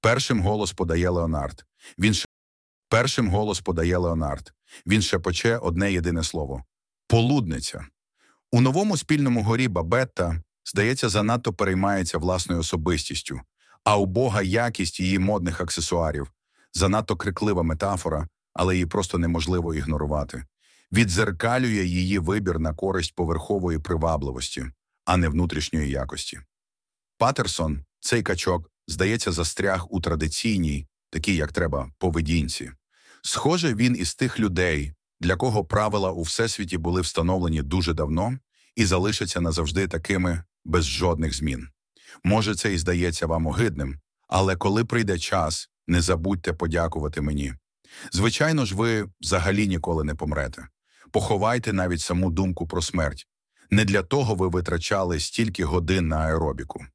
Першим голос подає Леонард. Він ше... Першим голос подає Леонард. Він шепоче одне єдине слово полудниця. У новому спільному горі Бабетта, здається, занадто переймається власною особистістю, а у Бога якість її модних аксесуарів, занадто криклива метафора, але її просто неможливо ігнорувати. Відзеркалює її вибір на користь поверхової привабливості, а не внутрішньої якості. Патерсон, цей качок, здається, застряг у традиційній, такій, як треба, поведінці. Схоже, він із тих людей, для кого правила у всесвіті були встановлені дуже давно і залишаться назавжди такими без жодних змін. Може, це і здається вам огидним, але коли прийде час, не забудьте подякувати мені. Звичайно ж, ви взагалі ніколи не помрете. Поховайте навіть саму думку про смерть. Не для того ви витрачали стільки годин на аеробіку.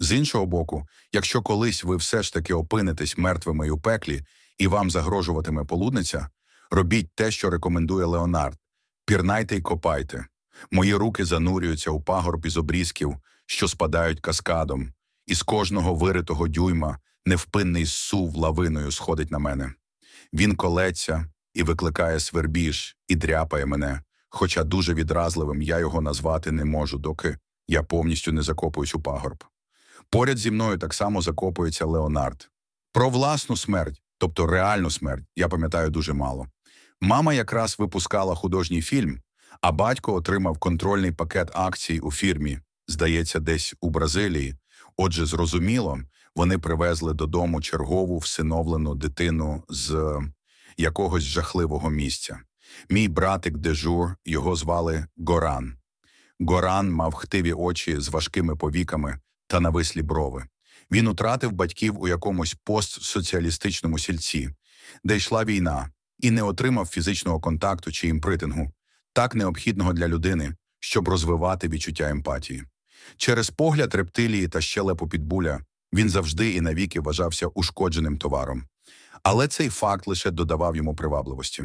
З іншого боку, якщо колись ви все ж таки опинитесь мертвими у пеклі і вам загрожуватиме полудниця, робіть те, що рекомендує Леонард пірнайте й копайте. Мої руки занурюються у пагорб із обрізків, що спадають каскадом, і з кожного виритого дюйма невпинний сув лавиною сходить на мене. Він колеться і викликає свербіж і дряпає мене, хоча дуже відразливим я його назвати не можу, доки я повністю не закопуюсь у пагорб. Поряд зі мною так само закопується Леонард. Про власну смерть, тобто реальну смерть, я пам'ятаю дуже мало. Мама якраз випускала художній фільм, а батько отримав контрольний пакет акцій у фірмі, здається, десь у Бразилії. Отже, зрозуміло, вони привезли додому чергову всиновлену дитину з якогось жахливого місця. Мій братик Дежур, його звали Горан. Горан мав хтиві очі з важкими повіками та навислі брови. Він утратив батьків у якомусь постсоціалістичному сільці, де йшла війна, і не отримав фізичного контакту чи імпритингу, так необхідного для людини, щоб розвивати відчуття емпатії. Через погляд рептилії та щелепу підбуля він завжди і навіки вважався ушкодженим товаром. Але цей факт лише додавав йому привабливості.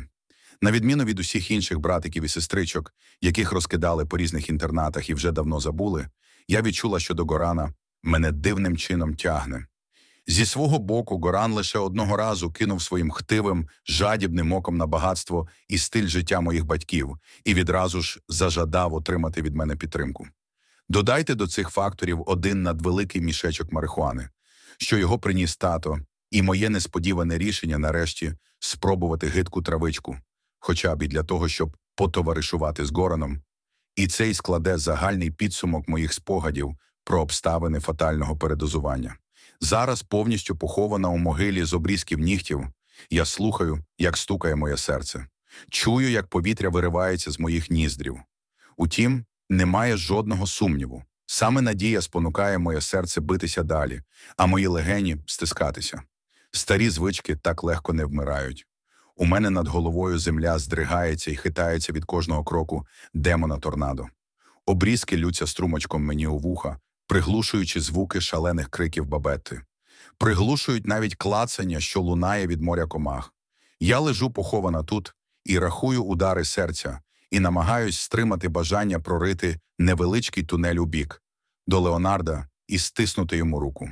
На відміну від усіх інших братиків і сестричок, яких розкидали по різних інтернатах і вже давно забули, я відчула, що до Горана мене дивним чином тягне. Зі свого боку, Горан лише одного разу кинув своїм хтивим, жадібним оком на багатство і стиль життя моїх батьків і відразу ж зажадав отримати від мене підтримку. Додайте до цих факторів один надвеликий мішечок марихуани, що його приніс тато, і моє несподіване рішення нарешті спробувати гидку травичку, хоча б і для того, щоб потоваришувати з Гораном, і цей складе загальний підсумок моїх спогадів про обставини фатального передозування. Зараз повністю похована у могилі з обрізків нігтів. Я слухаю, як стукає моє серце. Чую, як повітря виривається з моїх ніздрів. Утім, немає жодного сумніву. Саме надія спонукає моє серце битися далі, а мої легені стискатися. Старі звички так легко не вмирають. У мене над головою земля здригається і хитається від кожного кроку демона торнадо. Обрізки лються струмочком мені у вуха, приглушуючи звуки шалених криків бабети. Приглушують навіть клацання, що лунає від моря комах. Я лежу похована тут і рахую удари серця, і намагаюсь стримати бажання прорити невеличкий тунель у бік до Леонарда і стиснути йому руку.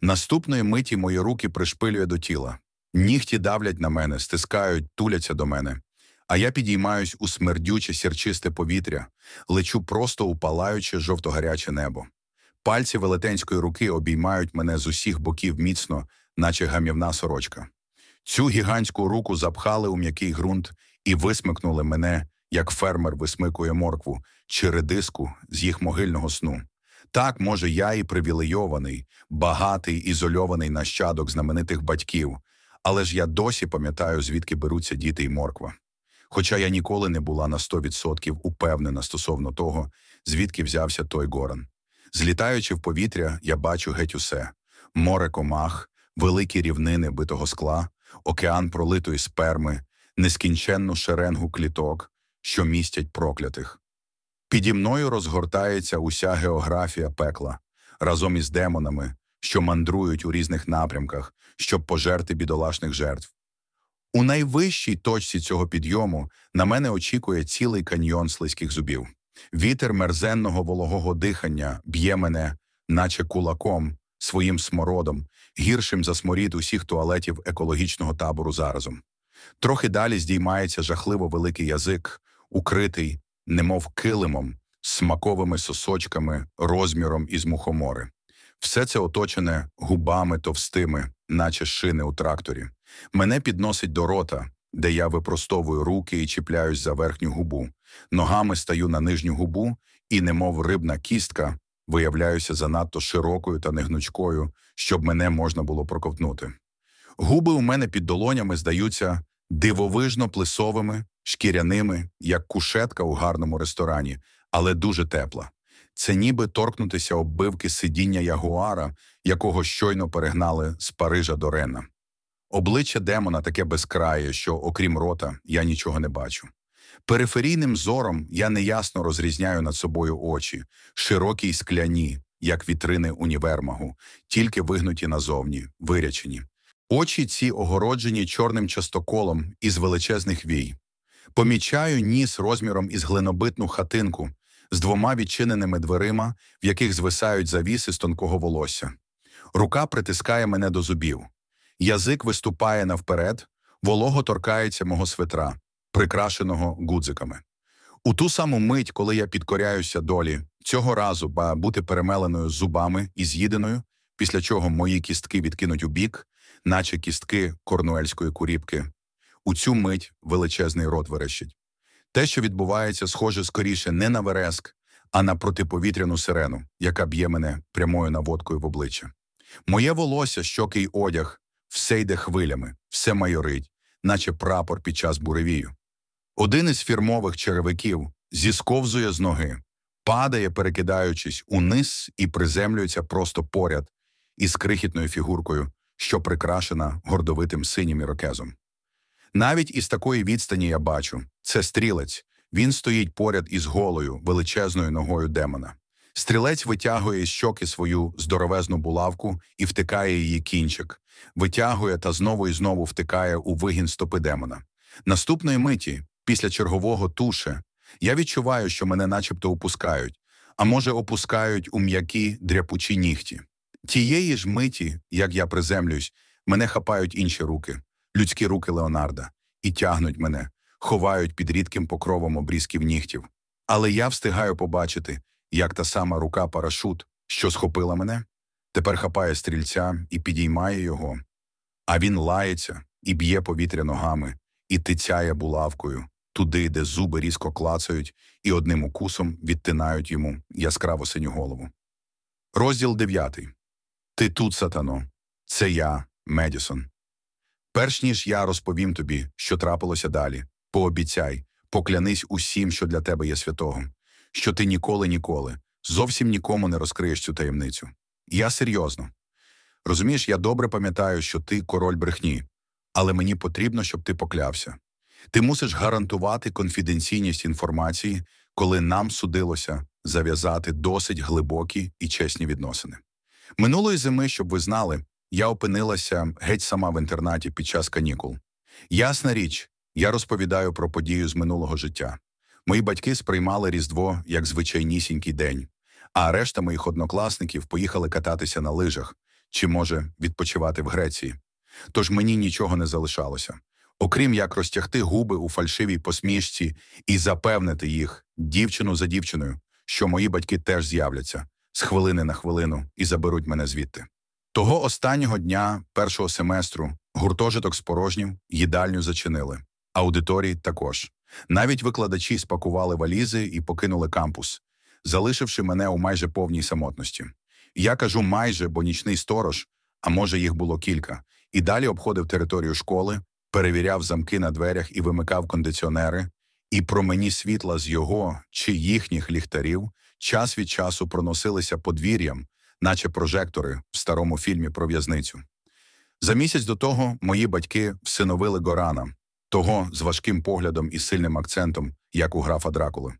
Наступної миті мої руки пришпилює до тіла. Нігті давлять на мене, стискають, туляться до мене. А я підіймаюсь у смердюче сірчисте повітря, лечу просто у палаюче жовтогаряче небо. Пальці велетенської руки обіймають мене з усіх боків міцно, наче гамівна сорочка. Цю гігантську руку запхали у м'який ґрунт і висмикнули мене, як фермер висмикує моркву чи редиску з їх могильного сну. Так, може, я і привілейований, багатий, ізольований нащадок знаменитих батьків, але ж я досі пам'ятаю, звідки беруться діти й морква. Хоча я ніколи не була на 100% упевнена стосовно того, звідки взявся той горан. Злітаючи в повітря, я бачу геть усе море комах, великі рівнини битого скла, океан пролитої сперми, нескінченну шеренгу кліток, що містять проклятих. Піді мною розгортається уся географія пекла разом із демонами, що мандрують у різних напрямках, щоб пожерти бідолашних жертв. У найвищій точці цього підйому на мене очікує цілий каньйон слизьких зубів. Вітер мерзенного вологого дихання б'є мене, наче кулаком, своїм смородом, гіршим за сморід усіх туалетів екологічного табору заразом. Трохи далі здіймається жахливо великий язик, укритий, немов килимом, смаковими сосочками, розміром із мухомори. Все це оточене губами товстими, наче шини у тракторі. Мене підносить до рота, де я випростовую руки і чіпляюсь за верхню губу. Ногами стаю на нижню губу і, немов рибна кістка, виявляюся занадто широкою та негнучкою, щоб мене можна було проковтнути. Губи у мене під долонями здаються дивовижно плисовими, шкіряними, як кушетка у гарному ресторані, але дуже тепла. Це ніби торкнутися оббивки сидіння ягуара, якого щойно перегнали з Парижа до Рена. Обличчя демона таке безкрає, що, окрім рота, я нічого не бачу. Периферійним зором я неясно розрізняю над собою очі, широкі й скляні, як вітрини універмагу, тільки вигнуті назовні, вирячені. Очі ці огороджені чорним частоколом із величезних вій. Помічаю ніс розміром із глинобитну хатинку з двома відчиненими дверима, в яких звисають завіси з тонкого волосся. Рука притискає мене до зубів. Язик виступає навперед, волого торкається мого свитра, прикрашеного гудзиками. У ту саму мить, коли я підкоряюся долі, цього разу ба бути перемеленою зубами і з'їденою, після чого мої кістки відкинуть у бік, наче кістки корнуельської куріпки. У цю мить величезний рот верещить. Те, що відбувається, схоже скоріше не на вереск, а на протиповітряну сирену, яка б'є мене прямою наводкою в обличчя. Моє волосся, щоки й одяг, все йде хвилями, все майорить, наче прапор під час буревію. Один із фірмових черевиків зісковзує з ноги, падає, перекидаючись униз і приземлюється просто поряд із крихітною фігуркою, що прикрашена гордовитим синім ірокезом. Навіть із такої відстані я бачу це стрілець. Він стоїть поряд із голою, величезною ногою демона. Стрілець витягує із щоки свою здоровезну булавку і втикає її кінчик, витягує та знову і знову втикає у вигін стопи демона. Наступної миті, після чергового туше, я відчуваю, що мене начебто опускають, а може, опускають у м'які дряпучі нігті. Тієї ж миті, як я приземлюсь, мене хапають інші руки, людські руки Леонарда, і тягнуть мене, ховають під рідким покровом обрізків нігтів. Але я встигаю побачити, як та сама рука парашут, що схопила мене, тепер хапає стрільця і підіймає його, а він лається і б'є повітря ногами, і тицяє булавкою туди, де зуби різко клацають, і одним укусом відтинають йому яскраво синю голову. Розділ дев'ятий. Ти тут, сатано, це я, Медісон. Перш ніж я розповім тобі, що трапилося далі, пообіцяй, поклянись усім, що для тебе є святого, що ти ніколи ніколи, зовсім нікому не розкриєш цю таємницю. Я серйозно. Розумієш, я добре пам'ятаю, що ти король брехні, але мені потрібно, щоб ти поклявся. Ти мусиш гарантувати конфіденційність інформації, коли нам судилося зав'язати досить глибокі і чесні відносини. Минулої зими, щоб ви знали, я опинилася геть сама в інтернаті під час канікул. Ясна річ, я розповідаю про подію з минулого життя. Мої батьки сприймали Різдво як звичайнісінький день, а решта моїх однокласників поїхали кататися на лижах чи, може, відпочивати в Греції. Тож мені нічого не залишалося, окрім як розтягти губи у фальшивій посмішці і запевнити їх, дівчину за дівчиною, що мої батьки теж з'являться з хвилини на хвилину і заберуть мене звідти. Того останнього дня першого семестру гуртожиток спорожнів, їдальню зачинили, аудиторії також. Навіть викладачі спакували валізи і покинули кампус, залишивши мене у майже повній самотності. Я кажу майже, бо нічний сторож, а може їх було кілька, і далі обходив територію школи, перевіряв замки на дверях і вимикав кондиціонери, і промені світла з його чи їхніх ліхтарів час від часу проносилися подвір'ям, наче прожектори в старому фільмі про в'язницю. За місяць до того мої батьки всиновили Горана, того з важким поглядом і сильним акцентом, як у графа Дракули.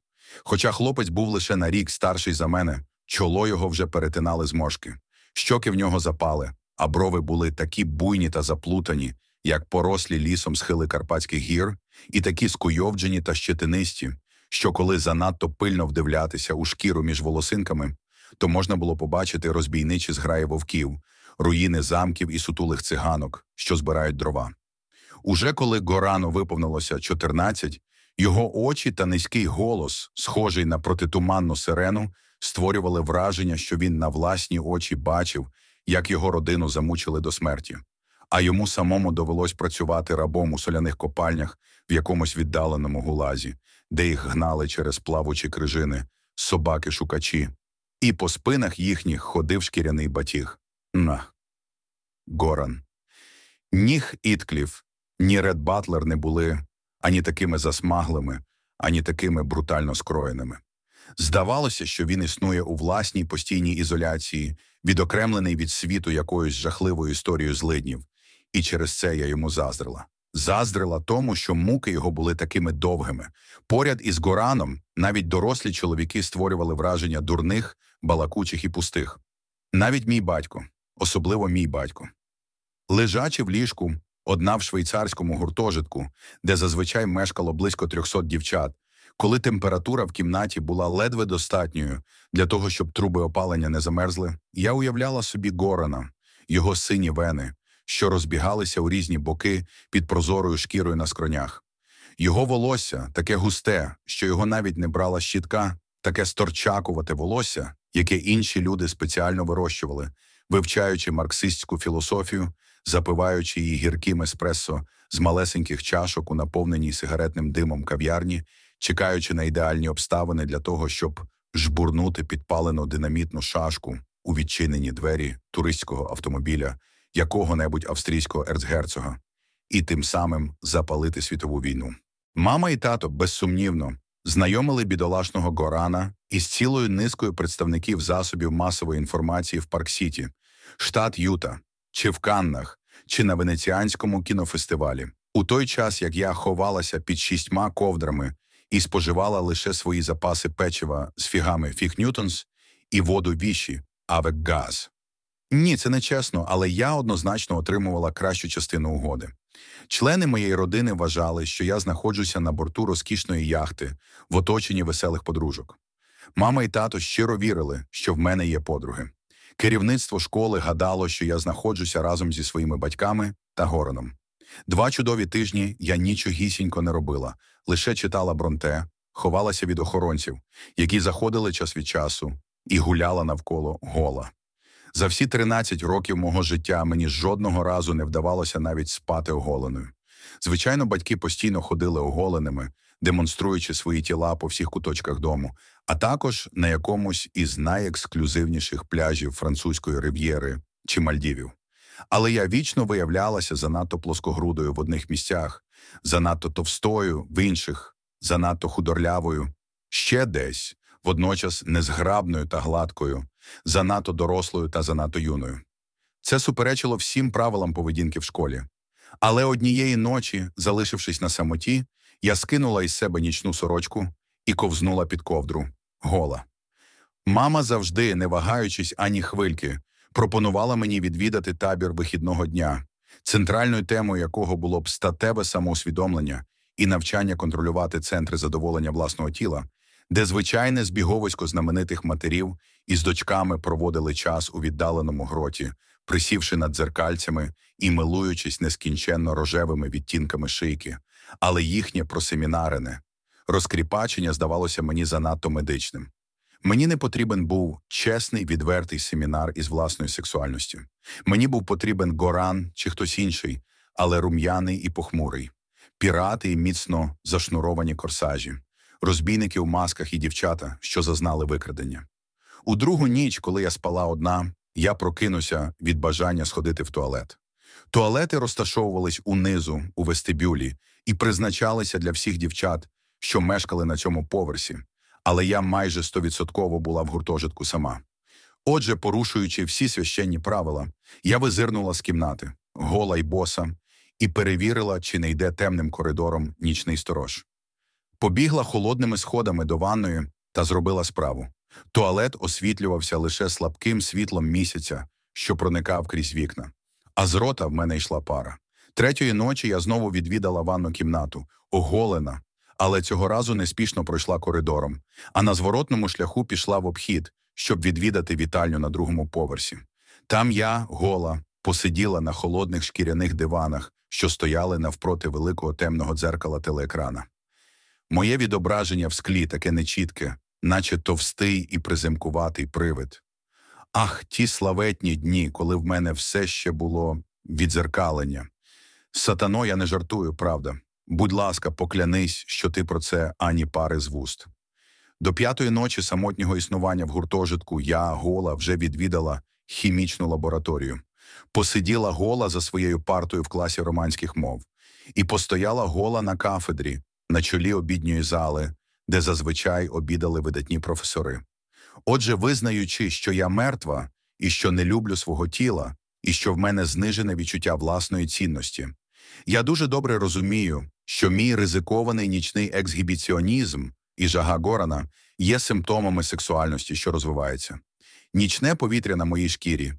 Хоча хлопець був лише на рік старший за мене, чоло його вже перетинали зморшки, щоки в нього запали, а брови були такі буйні та заплутані, як порослі лісом схили Карпатських гір, і такі скуйовджені та щетинисті, що коли занадто пильно вдивлятися у шкіру між волосинками, то можна було побачити розбійничі зграї вовків, руїни замків і сутулих циганок, що збирають дрова. Уже коли Горану виповнилося 14, його очі та низький голос, схожий на протитуманну сирену, створювали враження, що він на власні очі бачив, як його родину замучили до смерті, а йому самому довелось працювати рабом у соляних копальнях в якомусь віддаленому гулазі, де їх гнали через плавучі крижини, собаки-шукачі, і по спинах їхніх ходив шкіряний батіг. На. Горан. Ніх Іткліф, ні Ред Батлер не були ані такими засмаглими, ані такими брутально скроєними. Здавалося, що він існує у власній постійній ізоляції, відокремлений від світу якоюсь жахливою історією злиднів, і через це я йому заздрила. Заздрила тому, що муки його були такими довгими. Поряд із Гораном навіть дорослі чоловіки створювали враження дурних, балакучих і пустих. Навіть мій батько, особливо мій батько. Лежачи в ліжку, одна в швейцарському гуртожитку, де зазвичай мешкало близько 300 дівчат, коли температура в кімнаті була ледве достатньою для того, щоб труби опалення не замерзли, я уявляла собі Горана, його сині вени, що розбігалися у різні боки під прозорою шкірою на скронях. Його волосся таке густе, що його навіть не брала щітка, таке сторчакувате волосся, яке інші люди спеціально вирощували, вивчаючи марксистську філософію, запиваючи її гірким еспресо з малесеньких чашок у наповненій сигаретним димом кав'ярні, чекаючи на ідеальні обставини для того, щоб жбурнути підпалену динамітну шашку у відчинені двері туристського автомобіля якого-небудь австрійського ерцгерцога, і тим самим запалити світову війну. Мама і тато, безсумнівно, знайомили бідолашного Горана із цілою низкою представників засобів масової інформації в Парк-Сіті, штат Юта, чи в Каннах, чи на Венеціанському кінофестивалі. У той час, як я ховалася під шістьма ковдрами і споживала лише свої запаси печива з фігами Фіг Ньютонс і воду віші Авек Газ. Ні, це не чесно, але я однозначно отримувала кращу частину угоди. Члени моєї родини вважали, що я знаходжуся на борту розкішної яхти в оточенні веселих подружок. Мама і тато щиро вірили, що в мене є подруги. Керівництво школи гадало, що я знаходжуся разом зі своїми батьками та Гороном. Два чудові тижні я нічогісінько не робила, лише читала бронте, ховалася від охоронців, які заходили час від часу, і гуляла навколо гола. За всі 13 років мого життя мені жодного разу не вдавалося навіть спати оголеною. Звичайно, батьки постійно ходили оголеними, демонструючи свої тіла по всіх куточках дому, а також на якомусь із найексклюзивніших пляжів французької рив'єри чи Мальдівів. Але я вічно виявлялася занадто плоскогрудою в одних місцях, занадто товстою в інших, занадто худорлявою, ще десь, водночас незграбною та гладкою, занадто дорослою та занадто юною. Це суперечило всім правилам поведінки в школі. Але однієї ночі, залишившись на самоті, я скинула із себе нічну сорочку і ковзнула під ковдру гола. Мама завжди, не вагаючись ані хвильки, пропонувала мені відвідати табір вихідного дня, центральною темою якого було б статеве самоусвідомлення і навчання контролювати центри задоволення власного тіла, де звичайне збіговисько знаменитих матерів із дочками проводили час у віддаленому гроті, присівши над дзеркальцями і милуючись нескінченно рожевими відтінками шийки, але їхнє просемінарене розкріпачення здавалося мені занадто медичним. Мені не потрібен був чесний відвертий семінар із власною сексуальністю. Мені був потрібен Горан чи хтось інший, але рум'яний і похмурий, пірати і міцно зашнуровані корсажі, розбійники у масках і дівчата, що зазнали викрадення. У другу ніч, коли я спала одна, я прокинуся від бажання сходити в туалет. Туалети розташовувались унизу, у вестибюлі, і призначалися для всіх дівчат, що мешкали на цьому поверсі, але я майже стовідсотково була в гуртожитку сама. Отже, порушуючи всі священні правила, я визирнула з кімнати, гола й боса, і перевірила, чи не йде темним коридором нічний сторож. Побігла холодними сходами до ванної та зробила справу. Туалет освітлювався лише слабким світлом місяця, що проникав крізь вікна, а з рота в мене йшла пара. Третьої ночі я знову відвідала ванну кімнату, оголена, але цього разу неспішно пройшла коридором, а на зворотному шляху пішла в обхід, щоб відвідати вітальню на другому поверсі. Там я, гола, посиділа на холодних шкіряних диванах, що стояли навпроти великого темного дзеркала телеекрана. Моє відображення в склі таке нечітке, наче товстий і приземкуватий привид. Ах, ті славетні дні, коли в мене все ще було відзеркалення. Сатано, я не жартую, правда. Будь ласка, поклянись, що ти про це ані пари з вуст. До п'ятої ночі самотнього існування в гуртожитку я, гола, вже відвідала хімічну лабораторію, посиділа гола за своєю партою в класі романських мов і постояла гола на кафедрі, на чолі обідньої зали, де зазвичай обідали видатні професори. Отже, визнаючи, що я мертва і що не люблю свого тіла, і що в мене знижене відчуття власної цінності, я дуже добре розумію, що мій ризикований нічний ексгібіціонізм і жага Горана є симптомами сексуальності, що розвивається. Нічне повітря на моїй шкірі,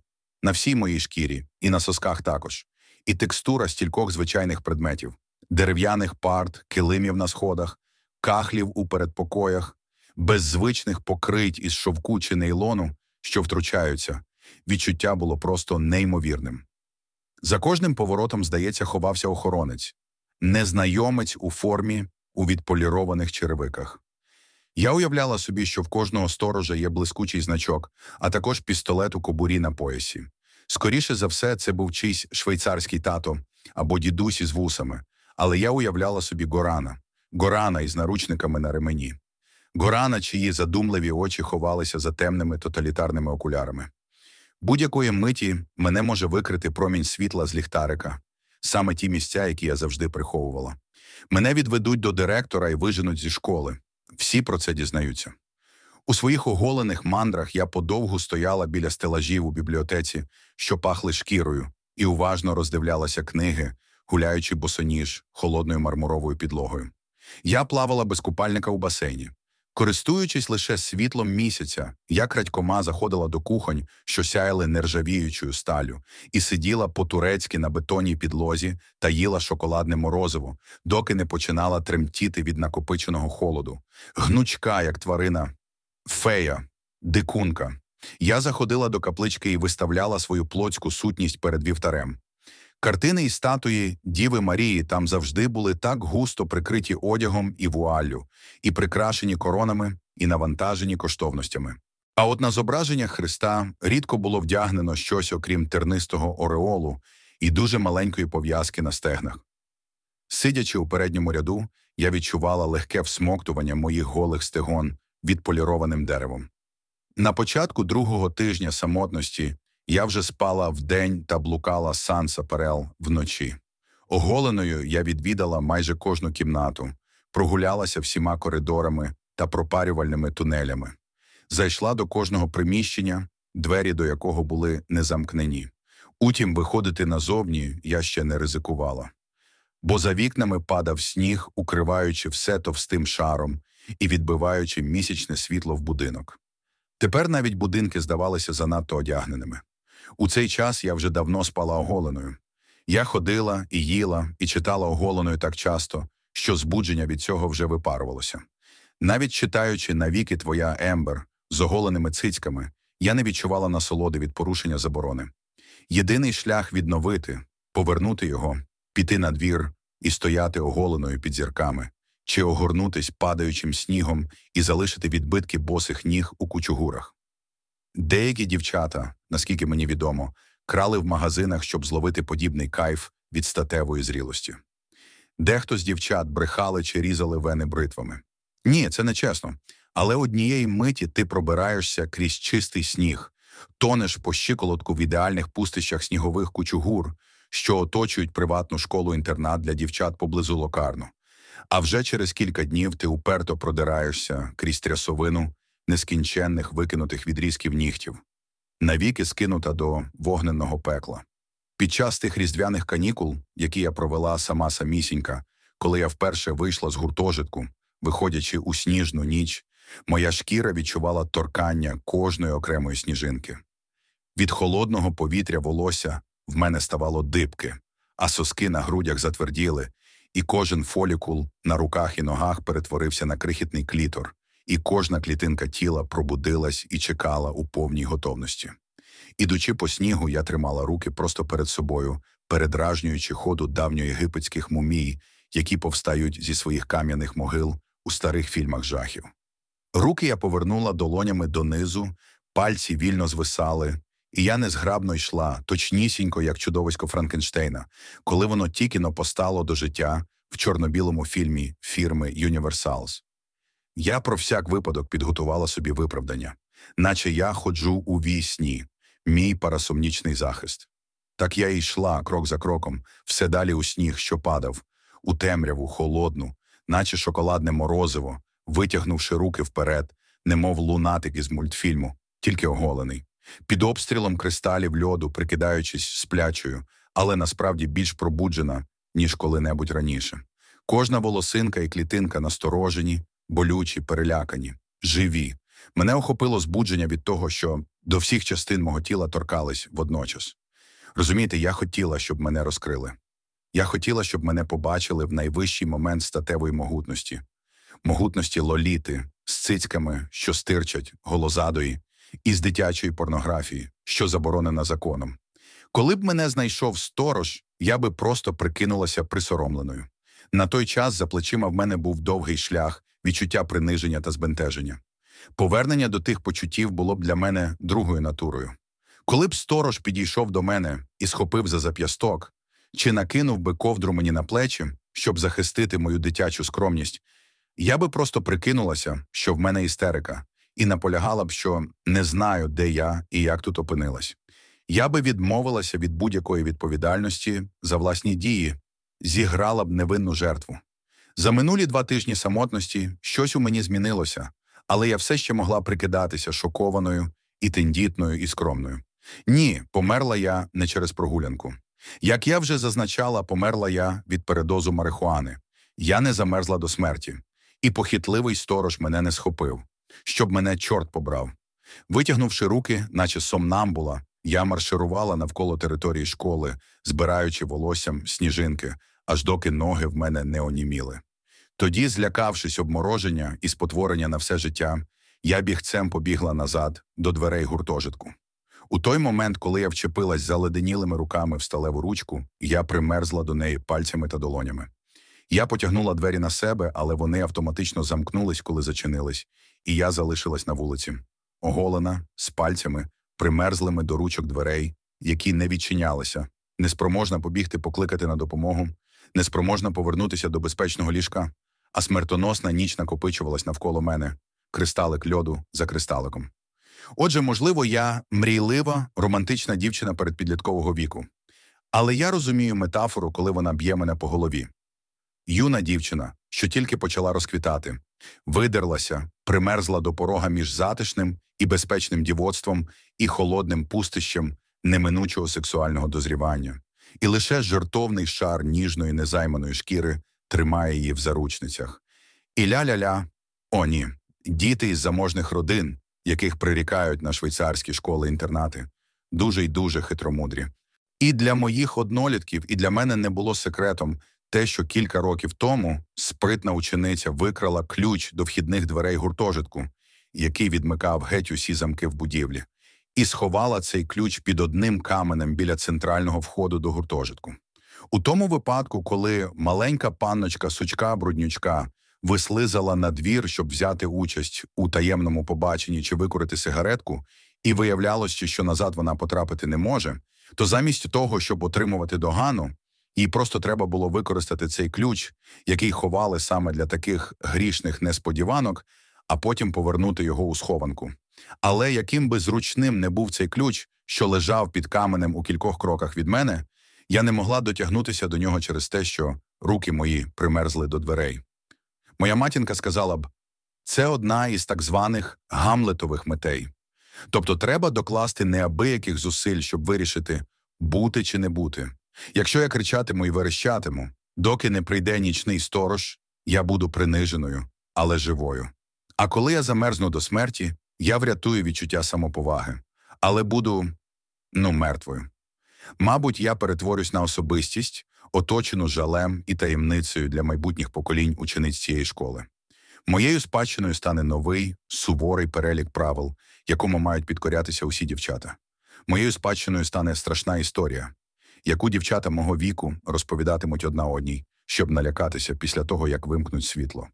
на всій моїй шкірі, і на сосках також, і текстура стількох звичайних предметів, дерев'яних парт, килимів на сходах, кахлів у передпокоях, беззвичних покрить із шовку чи нейлону, що втручаються, відчуття було просто неймовірним. За кожним поворотом, здається, ховався охоронець, незнайомець у формі у відполірованих черевиках. Я уявляла собі, що в кожного сторожа є блискучий значок, а також пістолет у кобурі на поясі. Скоріше за все, це був чийсь швейцарський тато або дідусь із вусами, але я уявляла собі Горана, Горана із наручниками на ремені. Горана, чиї задумливі очі ховалися за темними тоталітарними окулярами. Будь-якої миті мене може викрити промінь світла з ліхтарика, саме ті місця, які я завжди приховувала. Мене відведуть до директора і виженуть зі школи. Всі про це дізнаються. У своїх оголених мандрах я подовгу стояла біля стелажів у бібліотеці, що пахли шкірою, і уважно роздивлялася книги, гуляючи босоніж холодною мармуровою підлогою. Я плавала без купальника у басейні. Користуючись лише світлом місяця, я крадькома заходила до кухонь, що сяяли нержавіючою сталю, і сиділа по-турецьки на бетонній підлозі та їла шоколадне морозиво, доки не починала тремтіти від накопиченого холоду. Гнучка, як тварина, фея, дикунка. Я заходила до каплички і виставляла свою плотську сутність перед вівтарем. Картини і статуї Діви Марії там завжди були так густо прикриті одягом і вуаллю, і прикрашені коронами, і навантажені коштовностями. А от на зображеннях Христа рідко було вдягнено щось, окрім тернистого ореолу і дуже маленької пов'язки на стегнах. Сидячи у передньому ряду, я відчувала легке всмоктування моїх голих стегон відполірованим деревом. На початку другого тижня самотності я вже спала вдень та блукала Санса Перел вночі. Оголеною я відвідала майже кожну кімнату, прогулялася всіма коридорами та пропарювальними тунелями, зайшла до кожного приміщення, двері до якого були не замкнені. Утім, виходити назовні я ще не ризикувала. Бо за вікнами падав сніг, укриваючи все товстим шаром і відбиваючи місячне світло в будинок. Тепер навіть будинки здавалися занадто одягненими. У цей час я вже давно спала оголеною. Я ходила і їла, і читала оголеною так часто, що збудження від цього вже випарувалося. Навіть читаючи навіки твоя Ембер з оголеними цицьками, я не відчувала насолоди від порушення заборони. Єдиний шлях відновити, повернути його, піти на двір і стояти оголеною під зірками, чи огорнутись падаючим снігом і залишити відбитки босих ніг у кучугурах. Деякі дівчата, наскільки мені відомо, крали в магазинах, щоб зловити подібний кайф від статевої зрілості. Дехто з дівчат брехали чи різали вени бритвами. Ні, це не чесно. Але однієї миті ти пробираєшся крізь чистий сніг, тонеш по щиколотку в ідеальних пустищах снігових кучугур, що оточують приватну школу інтернат для дівчат поблизу локарну. А вже через кілька днів ти уперто продираєшся крізь трясовину нескінченних викинутих відрізків нігтів, навіки скинута до вогненного пекла. Під час тих різдвяних канікул, які я провела сама самісінька, коли я вперше вийшла з гуртожитку, виходячи у сніжну ніч, моя шкіра відчувала торкання кожної окремої сніжинки. Від холодного повітря волосся в мене ставало дибки, а соски на грудях затверділи, і кожен фолікул на руках і ногах перетворився на крихітний клітор, і кожна клітинка тіла пробудилась і чекала у повній готовності. Ідучи по снігу, я тримала руки просто перед собою, передражнюючи ходу давньоєгипетських мумій, які повстають зі своїх кам'яних могил у старих фільмах жахів. Руки я повернула долонями донизу, пальці вільно звисали, і я незграбно йшла, точнісінько, як чудовисько Франкенштейна, коли воно тільки но постало до життя в чорно-білому фільмі фірми Universals. Я про всяк випадок підготувала собі виправдання, наче я ходжу у вісні, мій парасомнічний захист. Так я йшла крок за кроком, все далі у сніг, що падав, у темряву, холодну, наче шоколадне морозиво, витягнувши руки вперед, немов лунатик із мультфільму, тільки оголений, під обстрілом кристалів льоду, прикидаючись сплячою, але насправді більш пробуджена, ніж коли-небудь раніше. Кожна волосинка і клітинка насторожені, болючі, перелякані, живі. Мене охопило збудження від того, що до всіх частин мого тіла торкались водночас. Розумієте, я хотіла, щоб мене розкрили. Я хотіла, щоб мене побачили в найвищий момент статевої могутності, могутності лоліти з цицьками, що стирчать, голозадої, і з дитячої порнографії, що заборонена законом. Коли б мене знайшов сторож, я би просто прикинулася присоромленою. На той час за плечима в мене був довгий шлях, відчуття приниження та збентеження. Повернення до тих почуттів було б для мене другою натурою. Коли б сторож підійшов до мене і схопив за зап'ясток, чи накинув би ковдру мені на плечі, щоб захистити мою дитячу скромність, я би просто прикинулася, що в мене істерика, і наполягала б, що не знаю, де я і як тут опинилась. Я би відмовилася від будь-якої відповідальності за власні дії, зіграла б невинну жертву. За минулі два тижні самотності щось у мені змінилося, але я все ще могла прикидатися шокованою і тендітною і скромною. Ні, померла я не через прогулянку. Як я вже зазначала, померла я від передозу марихуани. Я не замерзла до смерті, і похитливий сторож мене не схопив, щоб мене чорт побрав. Витягнувши руки, наче сомнамбула, я марширувала навколо території школи, збираючи волоссям сніжинки, аж доки ноги в мене не оніміли. Тоді, злякавшись обмороження і спотворення на все життя, я бігцем побігла назад до дверей гуртожитку. У той момент, коли я вчепилась заледенілими руками в сталеву ручку, я примерзла до неї пальцями та долонями. Я потягнула двері на себе, але вони автоматично замкнулись, коли зачинились, і я залишилась на вулиці, оголена, з пальцями, примерзлими до ручок дверей, які не відчинялися, неспроможна побігти покликати на допомогу, неспроможна повернутися до безпечного ліжка, а смертоносна ніч накопичувалась навколо мене, кристалик льоду за кристаликом. Отже, можливо, я мрійлива, романтична дівчина передпідліткового віку. Але я розумію метафору, коли вона б'є мене по голові. Юна дівчина, що тільки почала розквітати, видерлася, примерзла до порога між затишним і безпечним дівоцтвом і холодним пустищем неминучого сексуального дозрівання, і лише жертовний шар ніжної незайманої шкіри тримає її в заручницях. І ля-ля-ля, о ні, діти із заможних родин, яких прирікають на швейцарські школи-інтернати, дуже й дуже хитромудрі. І для моїх однолітків, і для мене не було секретом те, що кілька років тому спритна учениця викрала ключ до вхідних дверей гуртожитку, який відмикав геть усі замки в будівлі, і сховала цей ключ під одним каменем біля центрального входу до гуртожитку. У тому випадку, коли маленька панночка сучка бруднючка вислизала на двір, щоб взяти участь у таємному побаченні чи викурити сигаретку, і виявлялося, що назад вона потрапити не може, то замість того, щоб отримувати догану, їй просто треба було використати цей ключ, який ховали саме для таких грішних несподіванок, а потім повернути його у схованку. Але яким би зручним не був цей ключ, що лежав під каменем у кількох кроках від мене, я не могла дотягнутися до нього через те, що руки мої примерзли до дверей. Моя матінка сказала б це одна із так званих гамлетових метей. Тобто треба докласти неабияких зусиль, щоб вирішити, бути чи не бути. Якщо я кричатиму і верещатиму, доки не прийде нічний сторож, я буду приниженою, але живою. А коли я замерзну до смерті, я врятую відчуття самоповаги, але буду ну, мертвою. Мабуть, я перетворюсь на особистість, оточену жалем і таємницею для майбутніх поколінь учениць цієї школи. Моєю спадщиною стане новий суворий перелік правил, якому мають підкорятися усі дівчата. Моєю спадщиною стане страшна історія, яку дівчата мого віку розповідатимуть одна одній, щоб налякатися після того, як вимкнуть світло.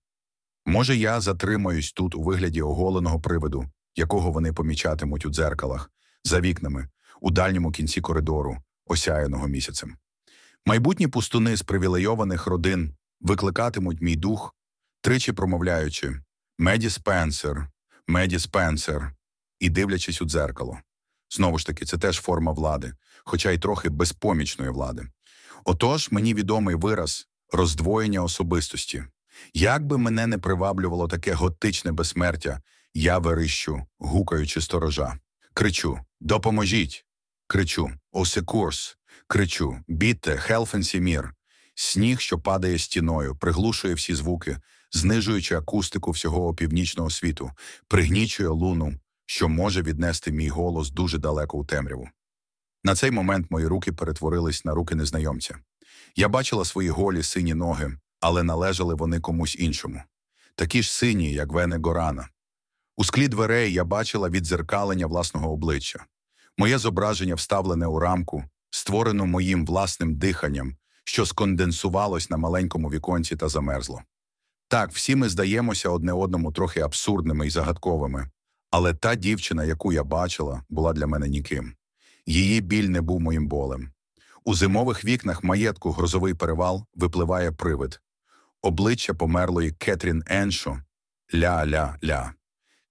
Може, я затримаюсь тут у вигляді оголеного привиду, якого вони помічатимуть у дзеркалах, за вікнами, у дальньому кінці коридору, осяяного місяцем. Майбутні пустуни з привілейованих родин викликатимуть мій дух, тричі промовляючи Меді Спенсер, Меді Спенсер, і дивлячись у дзеркало. Знову ж таки, це теж форма влади, хоча й трохи безпомічної влади. Отож, мені відомий вираз роздвоєння особистості. Як би мене не приваблювало таке готичне безсмертя, я верещу, гукаючи сторожа. Кричу Допоможіть! Кричу Осекурс! Кричу Бітте, Хелфенсімір! Сніг, що падає стіною, приглушує всі звуки, знижуючи акустику всього північного світу, пригнічує луну, що може віднести мій голос дуже далеко у темряву. На цей момент мої руки перетворились на руки незнайомця. Я бачила свої голі сині ноги, але належали вони комусь іншому. Такі ж сині, як вени Горана. У склі дверей я бачила віддзеркалення власного обличчя. Моє зображення вставлене у рамку, створену моїм власним диханням, що сконденсувалось на маленькому віконці та замерзло. Так, всі ми здаємося одне одному трохи абсурдними і загадковими, але та дівчина, яку я бачила, була для мене ніким. Її біль не був моїм болем. У зимових вікнах маєтку грозовий перевал випливає привид. Обличчя померлої Кетрін Еншо ля-ля-ля.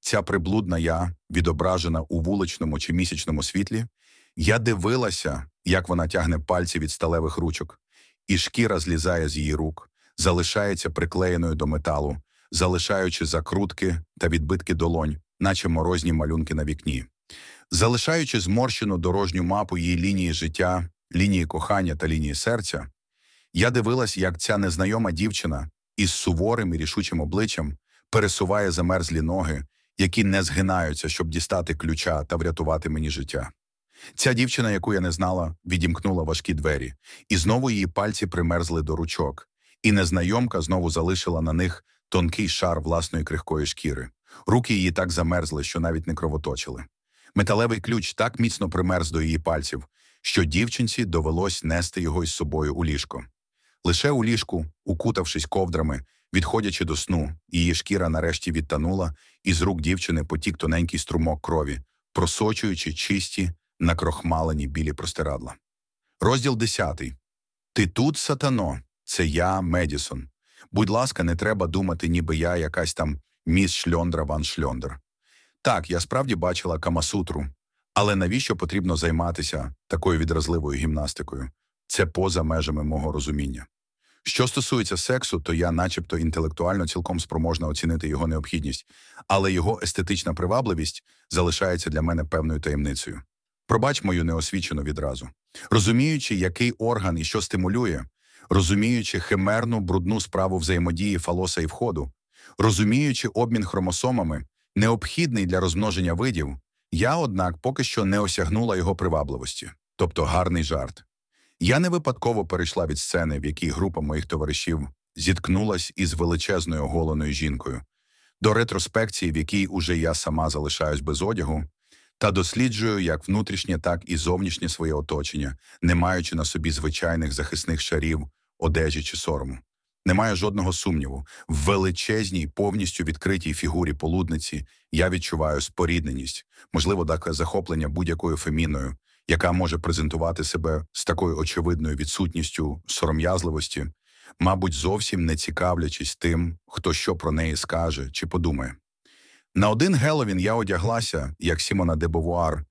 Ця приблудна я, відображена у вуличному чи місячному світлі, я дивилася, як вона тягне пальці від сталевих ручок, і шкіра злізає з її рук, залишається приклеєною до металу, залишаючи закрутки та відбитки долонь, наче морозні малюнки на вікні. Залишаючи зморщену дорожню мапу її лінії життя, лінії кохання та лінії серця, я дивилась, як ця незнайома дівчина із суворим і рішучим обличчям пересуває замерзлі ноги, які не згинаються, щоб дістати ключа та врятувати мені життя. Ця дівчина, яку я не знала, відімкнула важкі двері, і знову її пальці примерзли до ручок, і незнайомка знову залишила на них тонкий шар власної крихкої шкіри. Руки її так замерзли, що навіть не кровоточили. Металевий ключ так міцно примерз до її пальців, що дівчинці довелось нести його із собою у ліжко. Лише у ліжку, укутавшись ковдрами, відходячи до сну, її шкіра нарешті відтанула, і з рук дівчини потік тоненький струмок крові, просочуючи чисті, накрохмалені білі простирадла. Розділ 10. Ти тут, сатано, це я, Медісон. Будь ласка, не треба думати, ніби я якась там міс шльондра ван шльондр. Так, я справді бачила Камасутру, але навіщо потрібно займатися такою відразливою гімнастикою? Це поза межами мого розуміння. Що стосується сексу, то я, начебто, інтелектуально цілком спроможна оцінити його необхідність, але його естетична привабливість залишається для мене певною таємницею. Пробач мою неосвічену відразу. Розуміючи, який орган і що стимулює, розуміючи химерну брудну справу взаємодії фалоса і входу, розуміючи обмін хромосомами, необхідний для розмноження видів, я, однак, поки що не осягнула його привабливості, тобто гарний жарт. Я не випадково перейшла від сцени, в якій група моїх товаришів зіткнулась із величезною оголеною жінкою, до ретроспекції, в якій уже я сама залишаюсь без одягу, та досліджую як внутрішнє, так і зовнішнє своє оточення, не маючи на собі звичайних захисних шарів, одежі чи сорому. Немає жодного сумніву. В величезній, повністю відкритій фігурі полудниці я відчуваю спорідненість, можливо, таке захоплення будь-якою феміною, яка може презентувати себе з такою очевидною відсутністю сором'язливості, мабуть, зовсім не цікавлячись тим, хто що про неї скаже чи подумає. На один Геловін я одяглася, як Сімона де Бовуар,